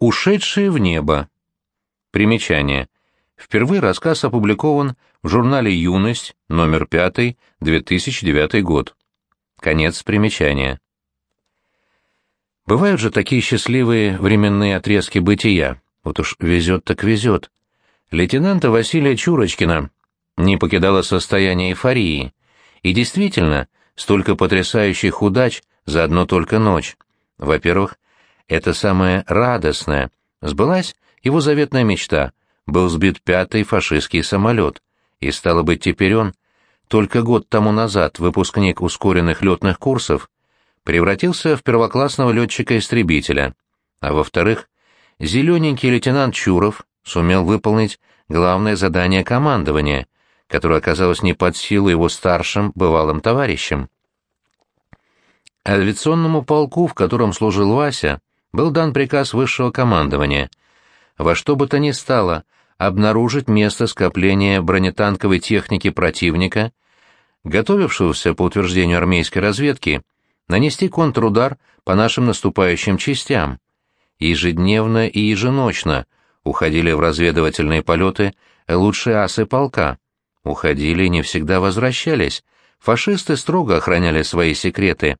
Ушедшие в небо. Примечание. Впервые рассказ опубликован в журнале «Юность», номер 5, 2009 год. Конец примечания. Бывают же такие счастливые временные отрезки бытия. Вот уж везет так везет. Лейтенанта Василия Чурочкина не покидало состояние эйфории. И действительно, столько потрясающих удач за одну только ночь. Во-первых, это самое радостное. Сбылась его заветная мечта. Был сбит пятый фашистский самолет. И стало быть, теперь он, только год тому назад выпускник ускоренных летных курсов, превратился в первоклассного летчика-истребителя. А во-вторых, зелененький лейтенант Чуров сумел выполнить главное задание командования, которое оказалось не под силу его старшим бывалым товарищам. Авиационному полку, в котором служил Вася, был дан приказ высшего командования во что бы то ни стало обнаружить место скопления бронетанковой техники противника, готовившегося, по утверждению армейской разведки, нанести контрудар по нашим наступающим частям. Ежедневно и еженочно уходили в разведывательные полеты лучшие асы полка. Уходили и не всегда возвращались. Фашисты строго охраняли свои секреты.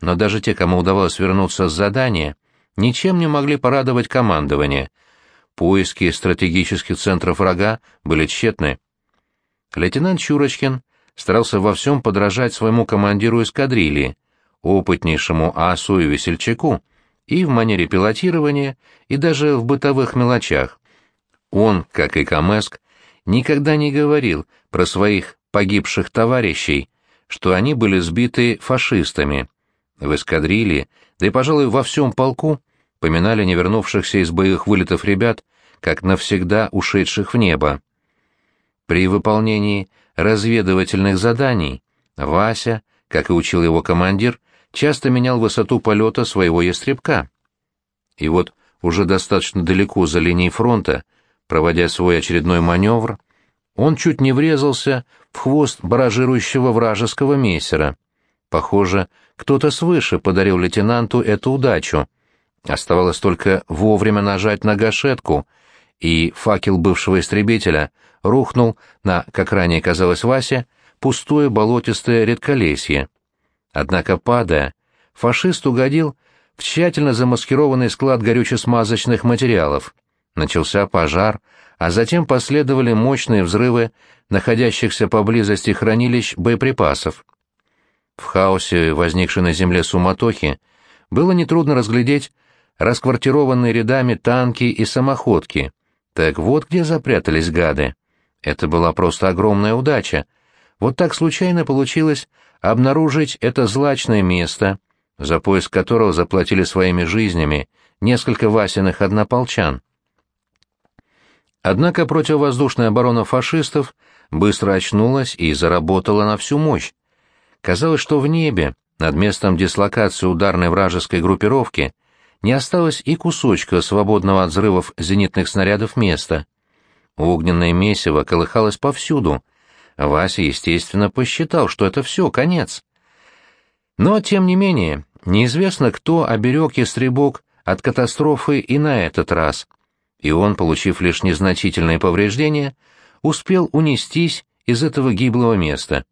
Но даже те, кому удавалось вернуться с задания, ничем не могли порадовать командование. Поиски стратегических центров врага были тщетны. Лейтенант Чурочкин старался во всем подражать своему командиру эскадрильи, опытнейшему асу и весельчаку, и в манере пилотирования, и даже в бытовых мелочах. Он, как и Камеск, никогда не говорил про своих погибших товарищей, что они были сбиты фашистами. В эскадрилье, да и, пожалуй, во всем полку, поминали не вернувшихся из боевых вылетов ребят, как навсегда ушедших в небо. При выполнении разведывательных заданий Вася, как и учил его командир, часто менял высоту полета своего ястребка. И вот уже достаточно далеко за линией фронта, проводя свой очередной маневр, он чуть не врезался в хвост баражирующего вражеского мессера. Похоже, кто-то свыше подарил лейтенанту эту удачу. Оставалось только вовремя нажать на гашетку, и факел бывшего истребителя рухнул на, как ранее казалось Васе, пустое болотистое редколесье. Однако, падая, фашист угодил в тщательно замаскированный склад горюче-смазочных материалов. Начался пожар, а затем последовали мощные взрывы находящихся поблизости хранилищ боеприпасов. В хаосе, возникшей на земле суматохи, было нетрудно разглядеть расквартированные рядами танки и самоходки. Так вот где запрятались гады. Это была просто огромная удача. Вот так случайно получилось обнаружить это злачное место, за поиск которого заплатили своими жизнями несколько Васиных однополчан. Однако противовоздушная оборона фашистов быстро очнулась и заработала на всю мощь. Казалось, что в небе, над местом дислокации ударной вражеской группировки, не осталось и кусочка свободного от взрывов зенитных снарядов места. Огненное месиво колыхалось повсюду. Вася, естественно, посчитал, что это все, конец. Но, тем не менее, неизвестно, кто оберег ястребок от катастрофы и на этот раз. И он, получив лишь незначительные повреждения, успел унестись из этого гиблого места.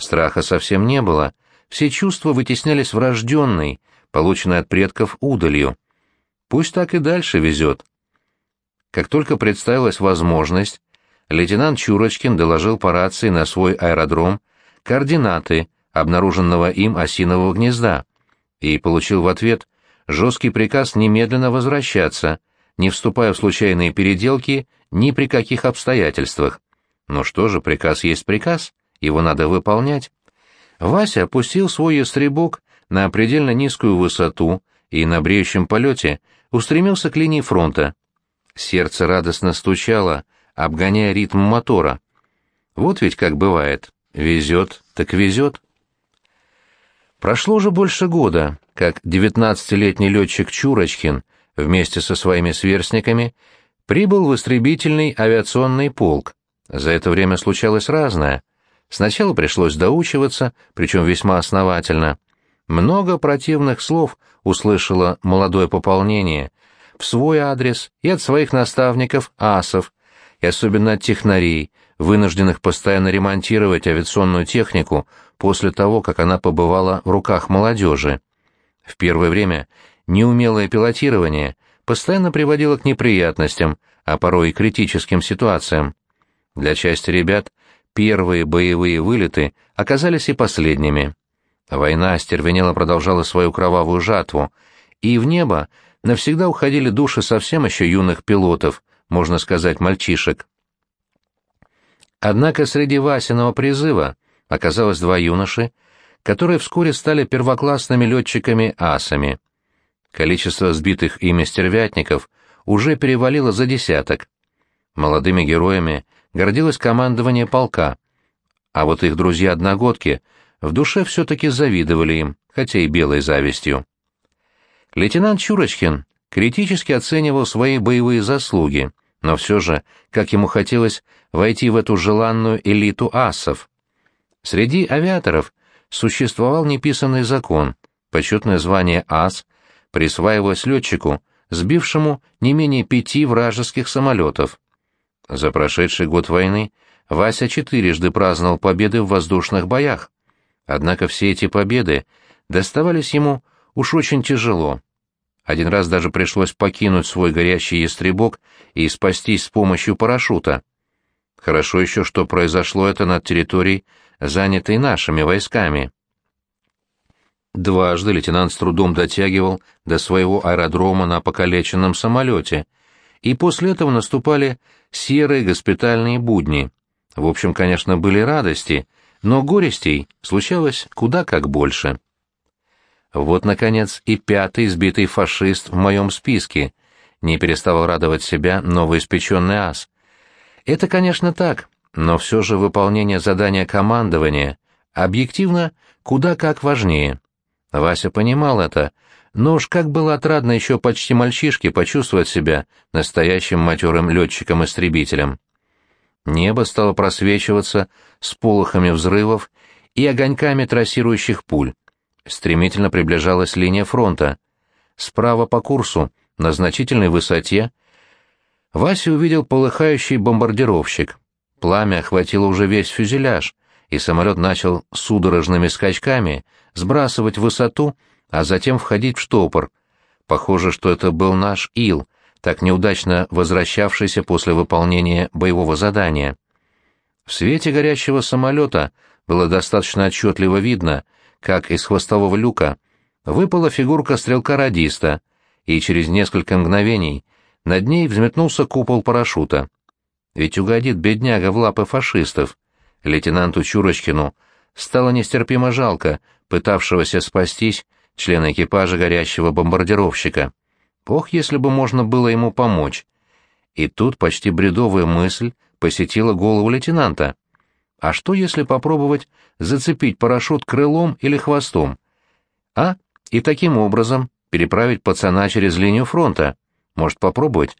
Страха совсем не было, все чувства вытеснялись врожденной, полученной от предков удалью. Пусть так и дальше везет. Как только представилась возможность, лейтенант Чурочкин доложил по рации на свой аэродром координаты обнаруженного им осинового гнезда и получил в ответ жесткий приказ немедленно возвращаться, не вступая в случайные переделки ни при каких обстоятельствах. Но что же, приказ есть приказ, его надо выполнять. Вася опустил свой ястребок на предельно низкую высоту и на бреющем полете устремился к линии фронта. Сердце радостно стучало, обгоняя ритм мотора. Вот ведь как бывает. Везет, так везет. Прошло уже больше года, как девятнадцатилетний летчик Чурочкин вместе со своими сверстниками прибыл в истребительный авиационный полк. За это время случалось разное. Сначала пришлось доучиваться, причем весьма основательно. Много противных слов услышало молодое пополнение, в свой адрес и от своих наставников, асов, и особенно от технарей, вынужденных постоянно ремонтировать авиационную технику после того, как она побывала в руках молодежи. В первое время неумелое пилотирование постоянно приводило к неприятностям, а порой и критическим ситуациям. Для части ребят первые боевые вылеты оказались и последними. Война остервенело продолжала свою кровавую жатву, и в небо навсегда уходили души совсем еще юных пилотов, можно сказать, мальчишек. Однако среди Васиного призыва оказалось два юноши, которые вскоре стали первоклассными летчиками-асами. Количество сбитых ими стервятников уже перевалило за десяток. Молодыми героями гордилось командование полка, а вот их друзья-одногодки в душе все-таки завидовали им, хотя и белой завистью. Лейтенант Чурочкин критически оценивал свои боевые заслуги, но все же, как ему хотелось, войти в эту желанную элиту асов. Среди авиаторов существовал неписанный закон, почетное звание ас присваивалось летчику, сбившему не менее пяти вражеских самолетов. За прошедший год войны Вася четырежды праздновал победы в воздушных боях. Однако все эти победы доставались ему уж очень тяжело. Один раз даже пришлось покинуть свой горящий ястребок и спастись с помощью парашюта. Хорошо еще, что произошло это над территорией, занятой нашими войсками. Дважды лейтенант с трудом дотягивал до своего аэродрома на покалеченном самолете, и после этого наступали серые госпитальные будни. В общем, конечно, были радости, но горестей случалось куда как больше. Вот, наконец, и пятый избитый фашист в моем списке. Не переставал радовать себя новоиспеченный ас. Это, конечно, так, но все же выполнение задания командования объективно куда как важнее. Вася понимал это, но уж как было отрадно еще почти мальчишке почувствовать себя настоящим матерым летчиком-истребителем. Небо стало просвечиваться с полохами взрывов и огоньками трассирующих пуль. Стремительно приближалась линия фронта. Справа по курсу, на значительной высоте, Вася увидел полыхающий бомбардировщик. Пламя охватило уже весь фюзеляж, и самолет начал судорожными скачками сбрасывать высоту, а затем входить в штопор. Похоже, что это был наш Ил, так неудачно возвращавшийся после выполнения боевого задания. В свете горящего самолета было достаточно отчетливо видно — как из хвостового люка, выпала фигурка стрелка-радиста, и через несколько мгновений над ней взметнулся купол парашюта. Ведь угодит бедняга в лапы фашистов. Лейтенанту Чурочкину стало нестерпимо жалко пытавшегося спастись члена экипажа горящего бомбардировщика. Ох, если бы можно было ему помочь. И тут почти бредовая мысль посетила голову лейтенанта. А что, если попробовать зацепить парашют крылом или хвостом? А? И таким образом переправить пацана через линию фронта. Может, попробовать?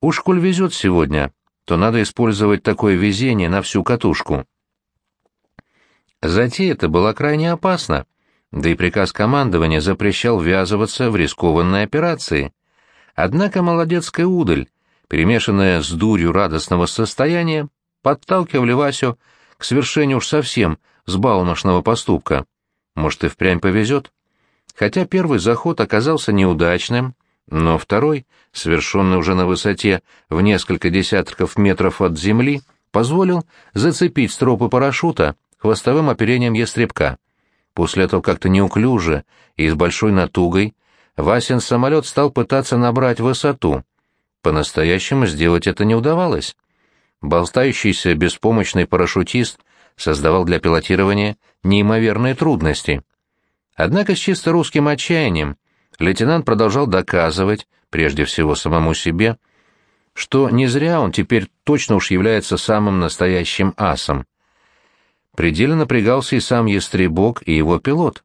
Уж коль везет сегодня, то надо использовать такое везение на всю катушку. Затея это была крайне опасна, да и приказ командования запрещал ввязываться в рискованные операции. Однако молодецкая удаль, перемешанная с дурью радостного состояния, подталкивали Васю к совершению уж совсем сбалмошного поступка. Может, и впрямь повезет? Хотя первый заход оказался неудачным, но второй, совершенный уже на высоте в несколько десятков метров от земли, позволил зацепить стропы парашюта хвостовым оперением ястребка. После этого как-то неуклюже и с большой натугой Васин самолет стал пытаться набрать высоту. По-настоящему сделать это не удавалось. Болтающийся беспомощный парашютист создавал для пилотирования неимоверные трудности. Однако с чисто русским отчаянием лейтенант продолжал доказывать, прежде всего самому себе, что не зря он теперь точно уж является самым настоящим асом. Предельно напрягался и сам Ястребок, и его пилот.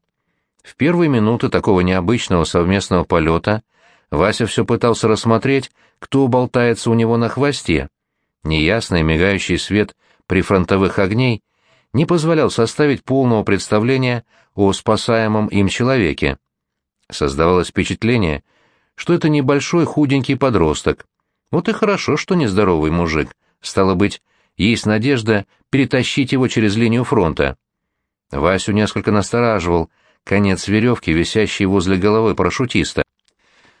В первые минуты такого необычного совместного полета Вася все пытался рассмотреть, кто болтается у него на хвосте, Неясный мигающий свет прифронтовых огней не позволял составить полного представления о спасаемом им человеке. Создавалось впечатление, что это небольшой худенький подросток. Вот и хорошо, что нездоровый мужик. Стало быть, есть надежда перетащить его через линию фронта. Васю несколько настораживал конец веревки, висящий возле головы парашютиста.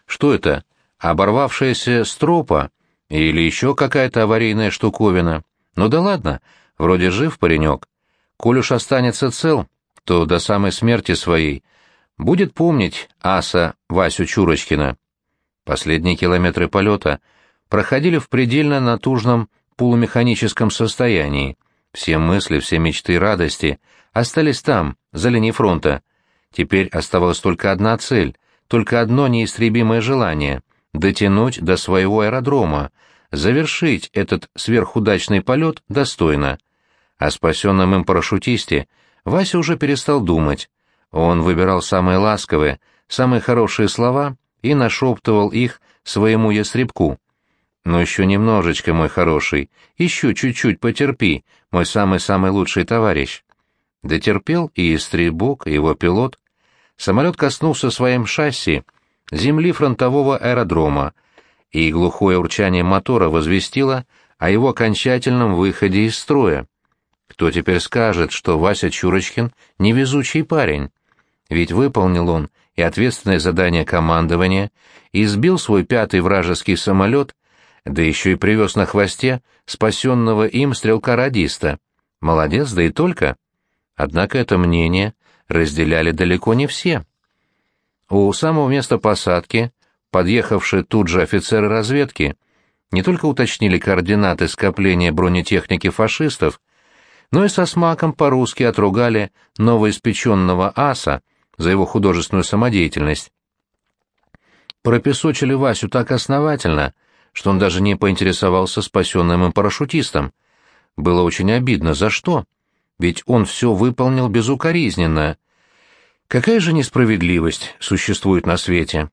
Что это, оборвавшаяся стропа или еще какая-то аварийная штуковина? Ну да ладно, вроде жив паренек. Коль уж останется цел, то до самой смерти своей будет помнить аса Васю Чурочкина. Последние километры полета проходили в предельно натужном полумеханическом состоянии. Все мысли, все мечты радости остались там, за линией фронта. Теперь оставалась только одна цель, только одно неистребимое желание — дотянуть до своего аэродрома, завершить этот сверхудачный полет достойно. О спасенном им парашютисте Вася уже перестал думать. Он выбирал самые ласковые, самые хорошие слова и нашептывал их своему ястребку. «Ну еще немножечко, мой хороший, еще чуть-чуть потерпи, мой самый-самый лучший товарищ». Дотерпел и ястребок, и его пилот. Самолет коснулся своим шасси земли фронтового аэродрома, и глухое урчание мотора возвестило о его окончательном выходе из строя. Кто теперь скажет, что Вася Чурочкин — невезучий парень? Ведь выполнил он и ответственное задание командования, и сбил свой пятый вражеский самолет, да еще и привез на хвосте спасенного им стрелка-радиста. Молодец, да и только. Однако это мнение разделяли далеко не все. У самого места посадки, подъехавшие тут же офицеры разведки, не только уточнили координаты скопления бронетехники фашистов, но и со смаком по-русски отругали новоиспеченного аса за его художественную самодеятельность. Пропесочили Васю так основательно, что он даже не поинтересовался спасенным им парашютистом. Было очень обидно, за что? Ведь он все выполнил безукоризненно. Какая же несправедливость существует на свете?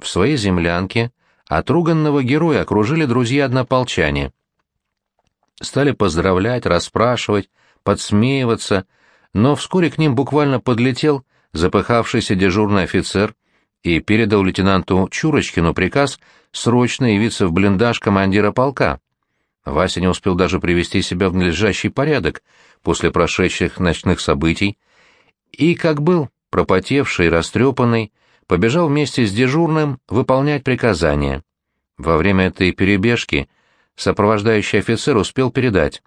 В своей землянке отруганного героя окружили друзья-однополчане — стали поздравлять, расспрашивать, подсмеиваться, но вскоре к ним буквально подлетел запыхавшийся дежурный офицер и передал лейтенанту Чурочкину приказ срочно явиться в блиндаж командира полка. Вася не успел даже привести себя в надлежащий порядок после прошедших ночных событий, и, как был, пропотевший, растрепанный, побежал вместе с дежурным выполнять приказания. Во время этой перебежки сопровождающий офицер успел передать.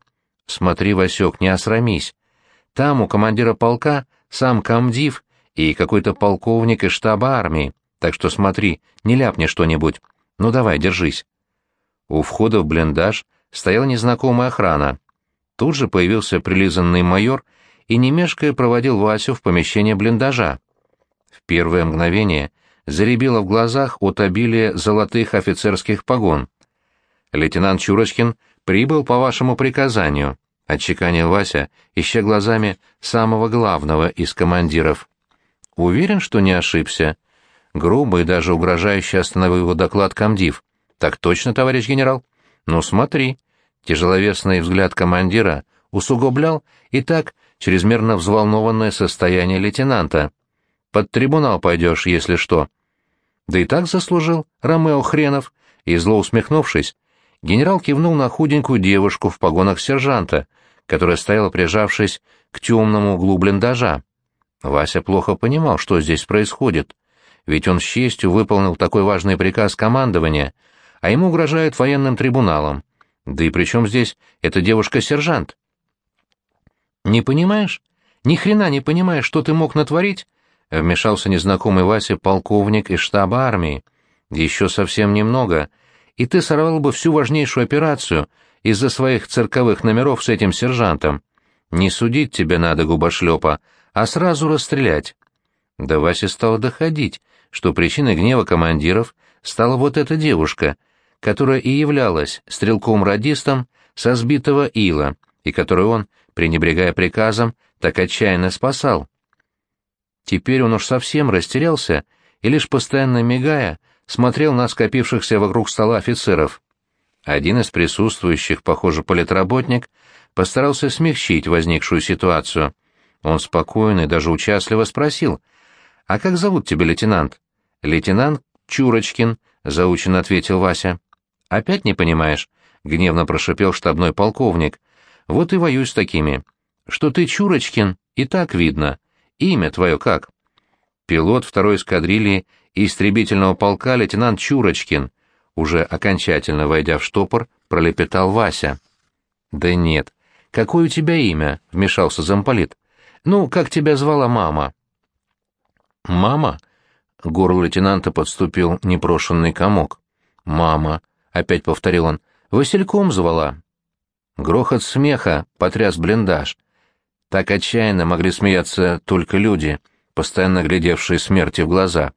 «Смотри, Васек, не осрамись. Там у командира полка сам комдив и какой-то полковник из штаба армии, так что смотри, не ляпни что-нибудь. Ну давай, держись». У входа в блиндаж стояла незнакомая охрана. Тут же появился прилизанный майор и, не мешкая, проводил Васю в помещение блиндажа. В первое мгновение заребило в глазах от обилия золотых офицерских погон. Лейтенант Чурочкин прибыл по вашему приказанию», — отчеканил Вася, ища глазами самого главного из командиров. «Уверен, что не ошибся?» Грубо и даже угрожающе остановил его доклад комдив. «Так точно, товарищ генерал?» «Ну, смотри». Тяжеловесный взгляд командира усугублял и так чрезмерно взволнованное состояние лейтенанта. «Под трибунал пойдешь, если что». «Да и так заслужил, Ромео Хренов», и, зло усмехнувшись, Генерал кивнул на худенькую девушку в погонах сержанта, которая стояла прижавшись к темному углу блиндажа. Вася плохо понимал, что здесь происходит, ведь он с честью выполнил такой важный приказ командования, а ему угрожают военным трибуналом. Да и при чем здесь эта девушка-сержант? «Не понимаешь? Ни хрена не понимаешь, что ты мог натворить?» — вмешался незнакомый Вася полковник из штаба армии. «Еще совсем немного, и ты сорвал бы всю важнейшую операцию из-за своих цирковых номеров с этим сержантом. Не судить тебе надо, губошлепа, а сразу расстрелять. До Васи стало доходить, что причиной гнева командиров стала вот эта девушка, которая и являлась стрелком-радистом со сбитого ила, и которую он, пренебрегая приказом, так отчаянно спасал. Теперь он уж совсем растерялся и лишь постоянно мигая, смотрел на скопившихся вокруг стола офицеров. Один из присутствующих, похоже, политработник, постарался смягчить возникшую ситуацию. Он спокойно и даже участливо спросил, «А как зовут тебя, лейтенант?» Лейтенант Чурочкин», — заученно ответил Вася. «Опять не понимаешь?» — гневно прошипел штабной полковник. «Вот и воюй с такими. Что ты Чурочкин, и так видно. Имя твое как?» Пилот второй эскадрильи истребительного полка лейтенант Чурочкин, уже окончательно войдя в штопор, пролепетал Вася. «Да нет. Какое у тебя имя?» — вмешался замполит. «Ну, как тебя звала мама?» «Мама?» — к горлу лейтенанта подступил непрошенный комок. «Мама», — опять повторил он, — «Васильком звала». Грохот смеха потряс блиндаж. Так отчаянно могли смеяться только люди, постоянно глядевшие смерти в глаза.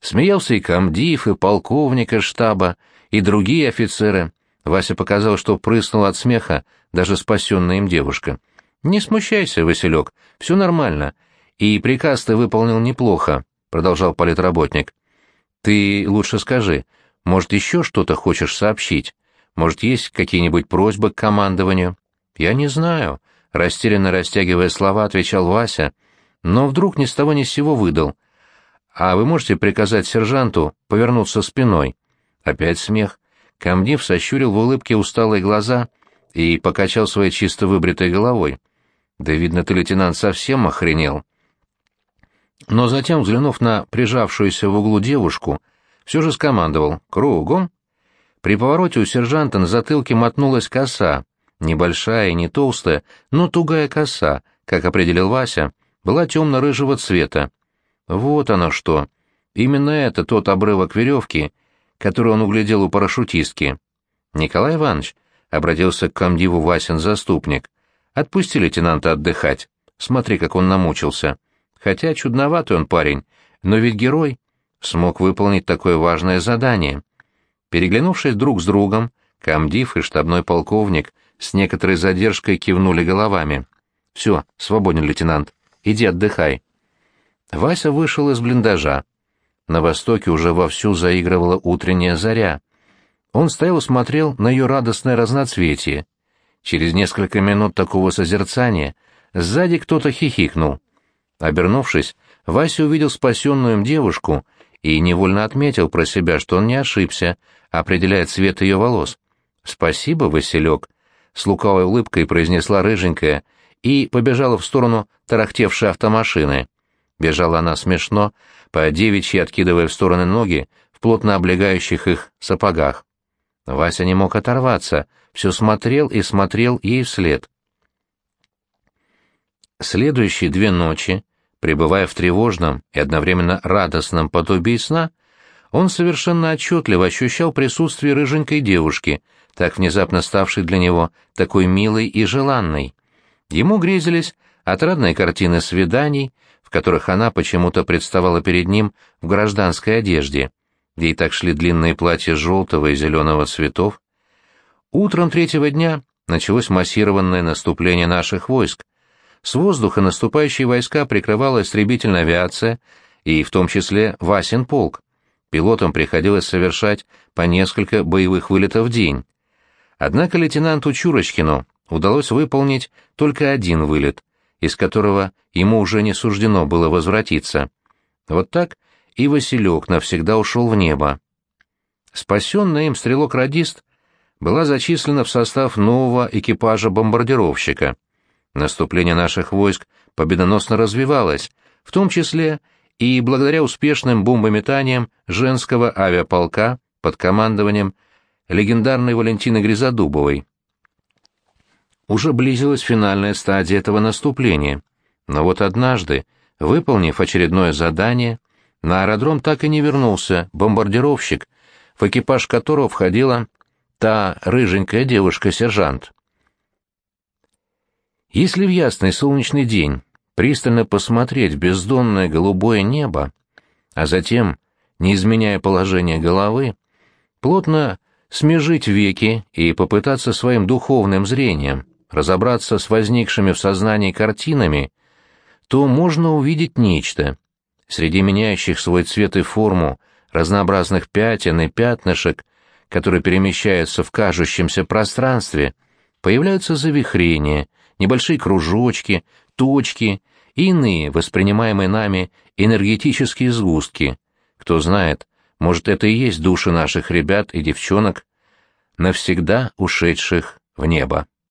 Смеялся и комдив, и полковник штаба, и другие офицеры. Вася показал, что прыснула от смеха даже спасенная им девушка. «Не смущайся, Василек, все нормально. И приказ ты выполнил неплохо», — продолжал политработник. «Ты лучше скажи, может, еще что-то хочешь сообщить? Может, есть какие-нибудь просьбы к командованию?» «Я не знаю», — растерянно растягивая слова, отвечал Вася, но вдруг ни с того ни с сего выдал. «А вы можете приказать сержанту повернуться спиной?» Опять смех. Камдив сощурил в улыбке усталые глаза и покачал своей чисто выбритой головой. «Да, видно, ты, лейтенант, совсем охренел». Но затем, взглянув на прижавшуюся в углу девушку, все же скомандовал «Кругом». При повороте у сержанта на затылке мотнулась коса, небольшая и не толстая, но тугая коса, как определил Вася, была темно-рыжего цвета. Вот оно что. Именно это тот обрывок веревки, который он углядел у парашютистки. «Николай Иванович», — обратился к комдиву Васин заступник, — «отпусти лейтенанта отдыхать. Смотри, как он намучился. Хотя чудноватый он парень, но ведь герой смог выполнить такое важное задание». Переглянувшись друг с другом, комдив и штабной полковник с некоторой задержкой кивнули головами. «Все, свободен, лейтенант. Иди отдыхай». Вася вышел из блиндажа. На востоке уже вовсю заигрывала утренняя заря. Он стоял и смотрел на ее радостное разноцветие. Через несколько минут такого созерцания сзади кто-то хихикнул. Обернувшись, Вася увидел спасенную им девушку и невольно отметил про себя, что он не ошибся, определяя цвет ее волос. «Спасибо, Василек», — с лукавой улыбкой произнесла рыженькая и побежала в сторону тарахтевшей автомашины. Бежала она смешно, по девичьи откидывая в стороны ноги в плотно облегающих их сапогах. Вася не мог оторваться, все смотрел и смотрел ей вслед. Следующие две ночи, пребывая в тревожном и одновременно радостном подобии сна, он совершенно отчетливо ощущал присутствие рыженькой девушки, так внезапно ставшей для него такой милой и желанной. Ему грезились отрадные картины свиданий, в которых она почему-то представала перед ним в гражданской одежде. Ей так шли длинные платья желтого и зеленого цветов. Утром третьего дня началось массированное наступление наших войск. С воздуха наступающие войска прикрывала истребительная авиация, и в том числе Васин полк. Пилотам приходилось совершать по несколько боевых вылетов в день. Однако лейтенанту Чурочкину удалось выполнить только один вылет, из которого ему уже не суждено было возвратиться. Вот так и Василек навсегда ушел в небо. Спасенный им стрелок-радист была зачислена в состав нового экипажа бомбардировщика. Наступление наших войск победоносно развивалось, в том числе и благодаря успешным бомбометаниям женского авиаполка под командованием легендарной Валентины Гризодубовой уже близилась финальная стадия этого наступления. Но вот однажды, выполнив очередное задание, на аэродром так и не вернулся бомбардировщик, в экипаж которого входила та рыженькая девушка-сержант. Если в ясный солнечный день пристально посмотреть в бездонное голубое небо, а затем, не изменяя положение головы, плотно смежить веки и попытаться своим духовным зрением разобраться с возникшими в сознании картинами, то можно увидеть нечто. Среди меняющих свой цвет и форму разнообразных пятен и пятнышек, которые перемещаются в кажущемся пространстве, появляются завихрения, небольшие кружочки, точки иные воспринимаемые нами энергетические сгустки. Кто знает, Может, это и есть души наших ребят и девчонок, навсегда ушедших в небо.